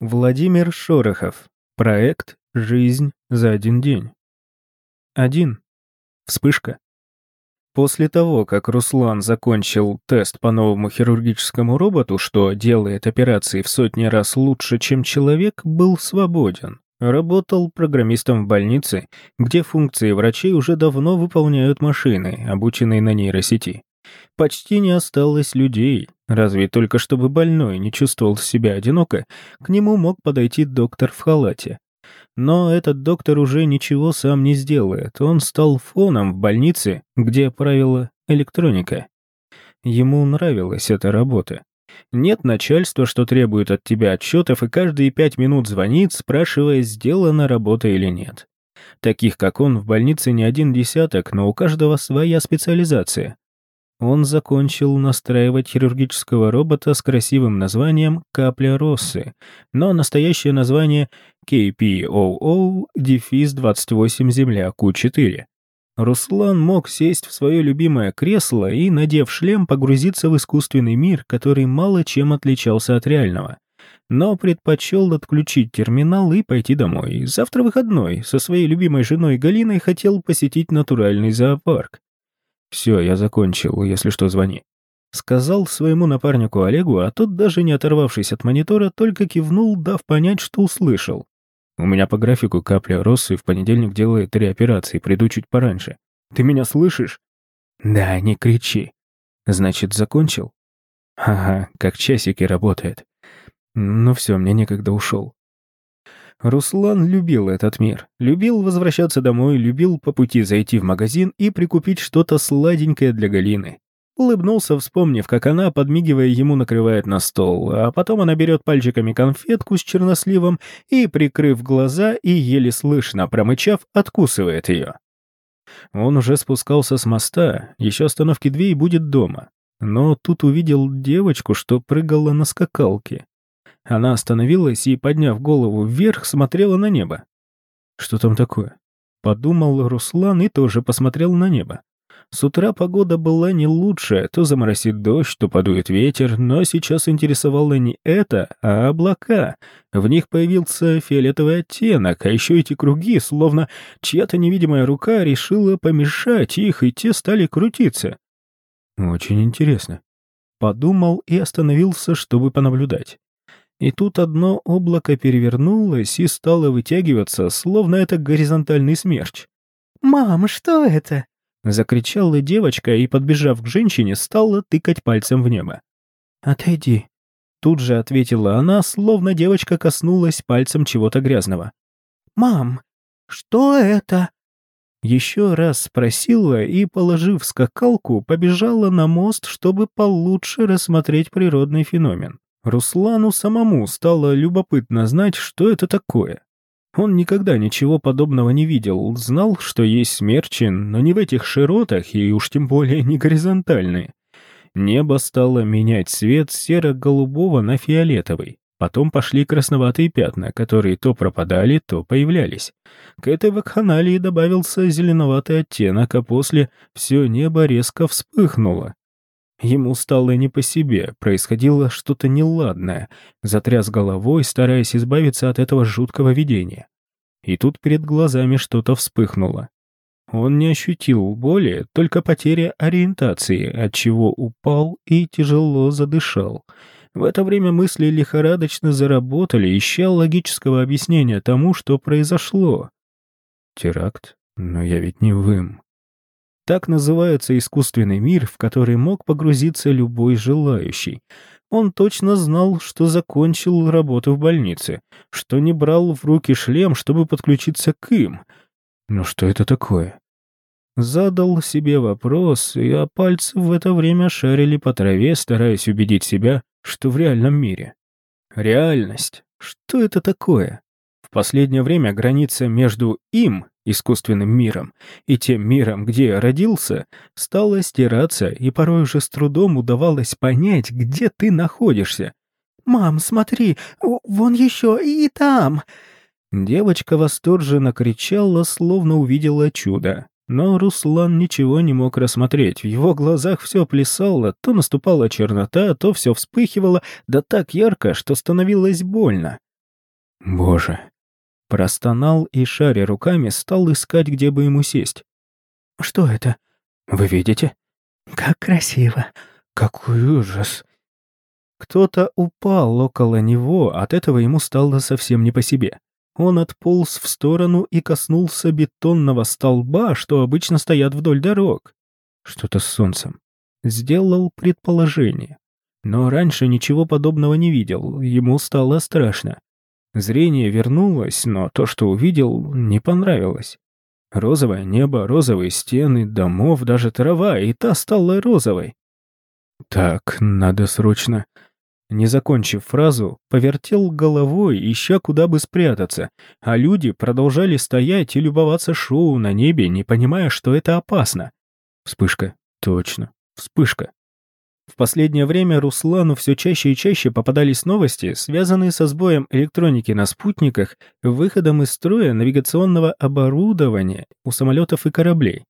Владимир Шорохов. Проект «Жизнь за один день». 1. Вспышка. После того, как Руслан закончил тест по новому хирургическому роботу, что делает операции в сотни раз лучше, чем человек, был свободен. Работал программистом в больнице, где функции врачей уже давно выполняют машины, обученные на нейросети. Почти не осталось людей, разве только чтобы больной не чувствовал себя одиноко, к нему мог подойти доктор в халате. Но этот доктор уже ничего сам не сделает, он стал фоном в больнице, где правила электроника. Ему нравилась эта работа. Нет начальства, что требует от тебя отчетов и каждые пять минут звонит, спрашивая, сделана работа или нет. Таких, как он, в больнице не один десяток, но у каждого своя специализация. Он закончил настраивать хирургического робота с красивым названием «Капля Россы», но настоящее название KPOO-28 Земля Q4. Руслан мог сесть в свое любимое кресло и, надев шлем, погрузиться в искусственный мир, который мало чем отличался от реального. Но предпочел отключить терминал и пойти домой. Завтра выходной, со своей любимой женой Галиной хотел посетить натуральный зоопарк. «Все, я закончил, если что, звони». Сказал своему напарнику Олегу, а тот, даже не оторвавшись от монитора, только кивнул, дав понять, что услышал. «У меня по графику капля Россы в понедельник делает три операции, приду чуть пораньше. Ты меня слышишь?» «Да, не кричи». «Значит, закончил?» «Ага, как часики работает. Ну все, мне некогда ушел. Руслан любил этот мир, любил возвращаться домой, любил по пути зайти в магазин и прикупить что-то сладенькое для Галины. Улыбнулся, вспомнив, как она, подмигивая ему, накрывает на стол, а потом она берет пальчиками конфетку с черносливом и, прикрыв глаза и еле слышно промычав, откусывает ее. Он уже спускался с моста, еще остановки две и будет дома. Но тут увидел девочку, что прыгала на скакалке. Она остановилась и, подняв голову вверх, смотрела на небо. «Что там такое?» Подумал Руслан и тоже посмотрел на небо. С утра погода была не лучшая, то заморосит дождь, то подует ветер, но сейчас интересовало не это, а облака. В них появился фиолетовый оттенок, а еще эти круги, словно чья-то невидимая рука решила помешать их, и те стали крутиться. Очень интересно. Подумал и остановился, чтобы понаблюдать. И тут одно облако перевернулось и стало вытягиваться, словно это горизонтальный смерч. «Мам, что это?» Закричала девочка и, подбежав к женщине, стала тыкать пальцем в небо. «Отойди». Тут же ответила она, словно девочка коснулась пальцем чего-то грязного. «Мам, что это?» Еще раз спросила и, положив скакалку, побежала на мост, чтобы получше рассмотреть природный феномен. Руслану самому стало любопытно знать, что это такое. Он никогда ничего подобного не видел, знал, что есть смерчи, но не в этих широтах и уж тем более не горизонтальные. Небо стало менять цвет серо-голубого на фиолетовый. Потом пошли красноватые пятна, которые то пропадали, то появлялись. К этой вакханалии добавился зеленоватый оттенок, а после все небо резко вспыхнуло. Ему стало не по себе, происходило что-то неладное, затряс головой, стараясь избавиться от этого жуткого видения. И тут перед глазами что-то вспыхнуло. Он не ощутил боли, только потеря ориентации, от чего упал и тяжело задышал. В это время мысли лихорадочно заработали, ища логического объяснения тому, что произошло. Теракт? Но я ведь не вым. Так называется искусственный мир, в который мог погрузиться любой желающий. Он точно знал, что закончил работу в больнице, что не брал в руки шлем, чтобы подключиться к им. Но что это такое? Задал себе вопрос, и а пальцы в это время шарили по траве, стараясь убедить себя, что в реальном мире. Реальность. Что это такое? В последнее время граница между им искусственным миром, и тем миром, где я родился, стала стираться, и порой уже с трудом удавалось понять, где ты находишься. «Мам, смотри, вон еще и там!» Девочка восторженно кричала, словно увидела чудо. Но Руслан ничего не мог рассмотреть. В его глазах все плясало, то наступала чернота, то все вспыхивало, да так ярко, что становилось больно. Боже. Простонал и, шаря руками, стал искать, где бы ему сесть. Что это? Вы видите? Как красиво. Какой ужас. Кто-то упал около него, от этого ему стало совсем не по себе. Он отполз в сторону и коснулся бетонного столба, что обычно стоят вдоль дорог. Что-то с солнцем. Сделал предположение. Но раньше ничего подобного не видел, ему стало страшно. Зрение вернулось, но то, что увидел, не понравилось. Розовое небо, розовые стены, домов, даже трава, и та стала розовой. Так, надо срочно. Не закончив фразу, повертел головой, ища куда бы спрятаться, а люди продолжали стоять и любоваться шоу на небе, не понимая, что это опасно. Вспышка. Точно. Вспышка. В последнее время Руслану все чаще и чаще попадались новости, связанные со сбоем электроники на спутниках, выходом из строя навигационного оборудования у самолетов и кораблей.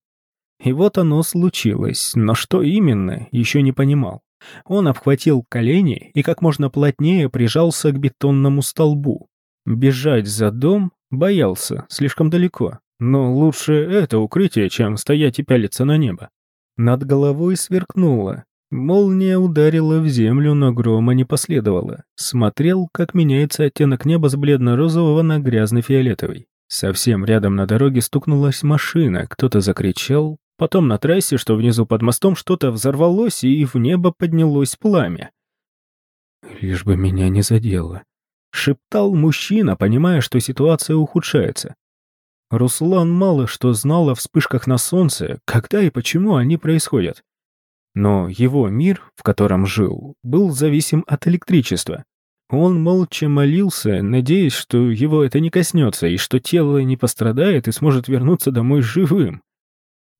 И вот оно случилось, но что именно, еще не понимал. Он обхватил колени и как можно плотнее прижался к бетонному столбу. Бежать за дом боялся, слишком далеко, но лучше это укрытие, чем стоять и пялиться на небо. Над головой сверкнуло, Молния ударила в землю, но грома не последовало. Смотрел, как меняется оттенок неба с бледно-розового на грязно-фиолетовый. Совсем рядом на дороге стукнулась машина, кто-то закричал. Потом на трассе, что внизу под мостом, что-то взорвалось, и в небо поднялось пламя. «Лишь бы меня не задело», — шептал мужчина, понимая, что ситуация ухудшается. Руслан мало что знал о вспышках на солнце, когда и почему они происходят. Но его мир, в котором жил, был зависим от электричества. Он молча молился, надеясь, что его это не коснется и что тело не пострадает и сможет вернуться домой живым.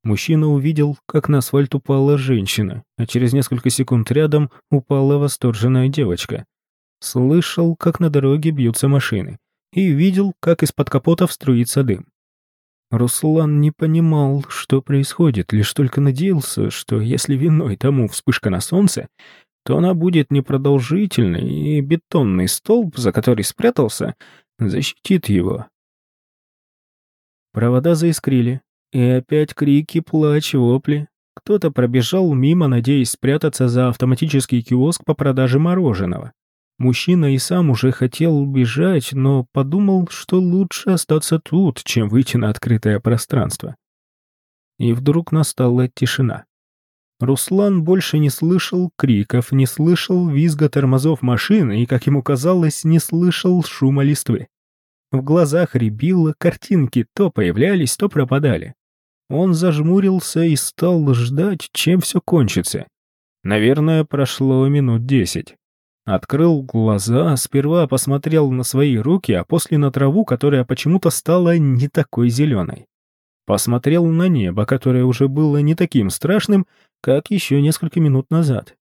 Мужчина увидел, как на асфальт упала женщина, а через несколько секунд рядом упала восторженная девочка. Слышал, как на дороге бьются машины, и видел, как из-под капота струится дым. Руслан не понимал, что происходит, лишь только надеялся, что если виной тому вспышка на солнце, то она будет непродолжительной, и бетонный столб, за который спрятался, защитит его. Провода заискрили, и опять крики, плач, вопли. Кто-то пробежал мимо, надеясь спрятаться за автоматический киоск по продаже мороженого. Мужчина и сам уже хотел бежать, но подумал, что лучше остаться тут, чем выйти на открытое пространство. И вдруг настала тишина. Руслан больше не слышал криков, не слышал визга тормозов машины и, как ему казалось, не слышал шума листвы. В глазах рябило, картинки то появлялись, то пропадали. Он зажмурился и стал ждать, чем все кончится. Наверное, прошло минут десять. Открыл глаза, сперва посмотрел на свои руки, а после на траву, которая почему-то стала не такой зеленой. Посмотрел на небо, которое уже было не таким страшным, как еще несколько минут назад.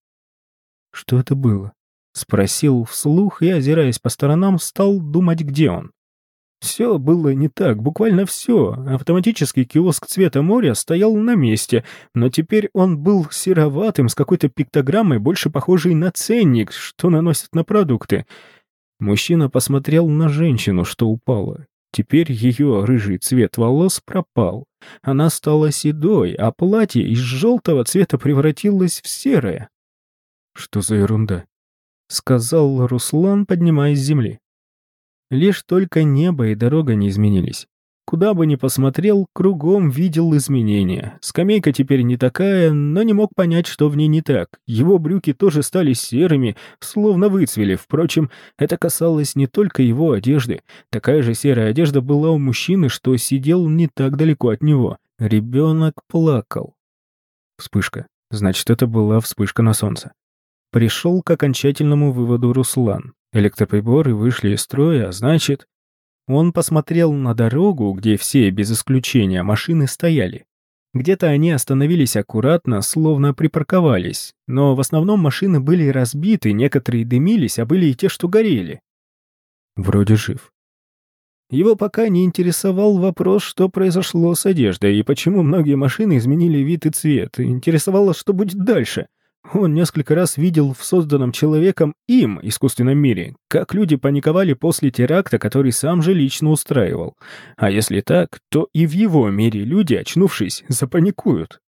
Что это было? Спросил вслух и, озираясь по сторонам, стал думать, где он. Все было не так, буквально все. Автоматический киоск цвета моря стоял на месте, но теперь он был сероватым, с какой-то пиктограммой, больше похожей на ценник, что наносят на продукты. Мужчина посмотрел на женщину, что упала. Теперь ее рыжий цвет волос пропал. Она стала седой, а платье из желтого цвета превратилось в серое. «Что за ерунда?» — сказал Руслан, поднимаясь с земли. Лишь только небо и дорога не изменились. Куда бы ни посмотрел, кругом видел изменения. Скамейка теперь не такая, но не мог понять, что в ней не так. Его брюки тоже стали серыми, словно выцвели. Впрочем, это касалось не только его одежды. Такая же серая одежда была у мужчины, что сидел не так далеко от него. Ребенок плакал. Вспышка. Значит, это была вспышка на солнце. Пришел к окончательному выводу Руслан. Электроприборы вышли из строя, а значит... Он посмотрел на дорогу, где все, без исключения, машины стояли. Где-то они остановились аккуратно, словно припарковались, но в основном машины были разбиты, некоторые дымились, а были и те, что горели. Вроде жив. Его пока не интересовал вопрос, что произошло с одеждой и почему многие машины изменили вид и цвет. Интересовало, что будет дальше. Он несколько раз видел в созданном человеком им искусственном мире, как люди паниковали после теракта, который сам же лично устраивал. А если так, то и в его мире люди, очнувшись, запаникуют.